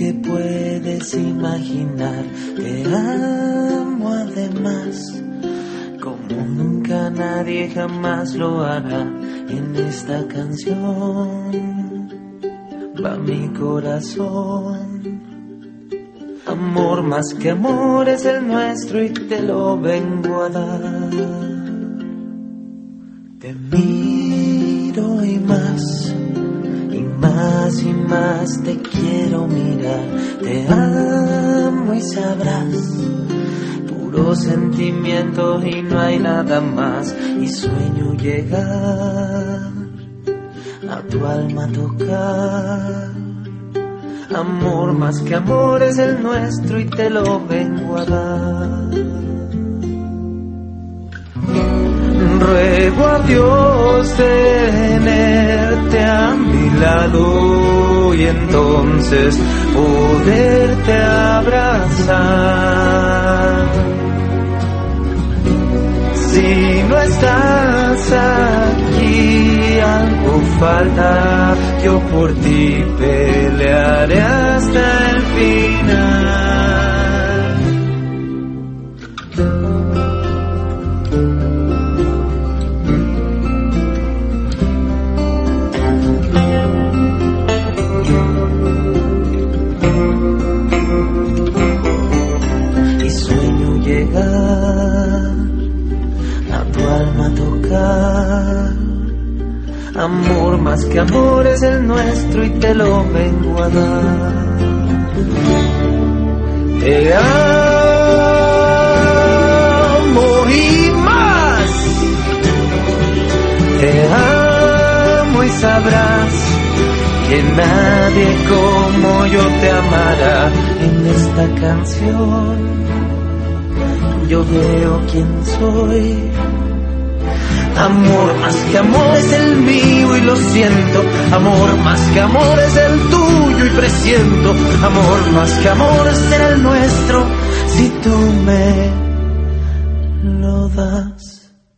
te puedes imaginar. Te amo además, como nunca nadie jamás lo hará en esta canción. Va mi corazón. Amor más que amor es el nuestro y te lo vengo a dar. Te más y más te quiero mirar. Te amo y sabrás, puro sentimiento y no hay nada más. Y sueño llegar a tu alma tocar. Amor más que amor es el nuestro y te lo vengo a dar. Ruego a Dios tenerte a mi lado entonces poderte abrazar. Si no estás aquí, algo falta, yo por ti pelearé hasta el final. Tocar. Amor más que amor es el nuestro y te lo vengo a dar. Te amo y más. Te amo y sabrás que nadie como yo te amará en esta canción. Yo veo quién soy. Amor más que amor es el mío y lo siento. Amor más que amor es el tuyo y presiento. Amor más que amor será el nuestro si tú me lo das.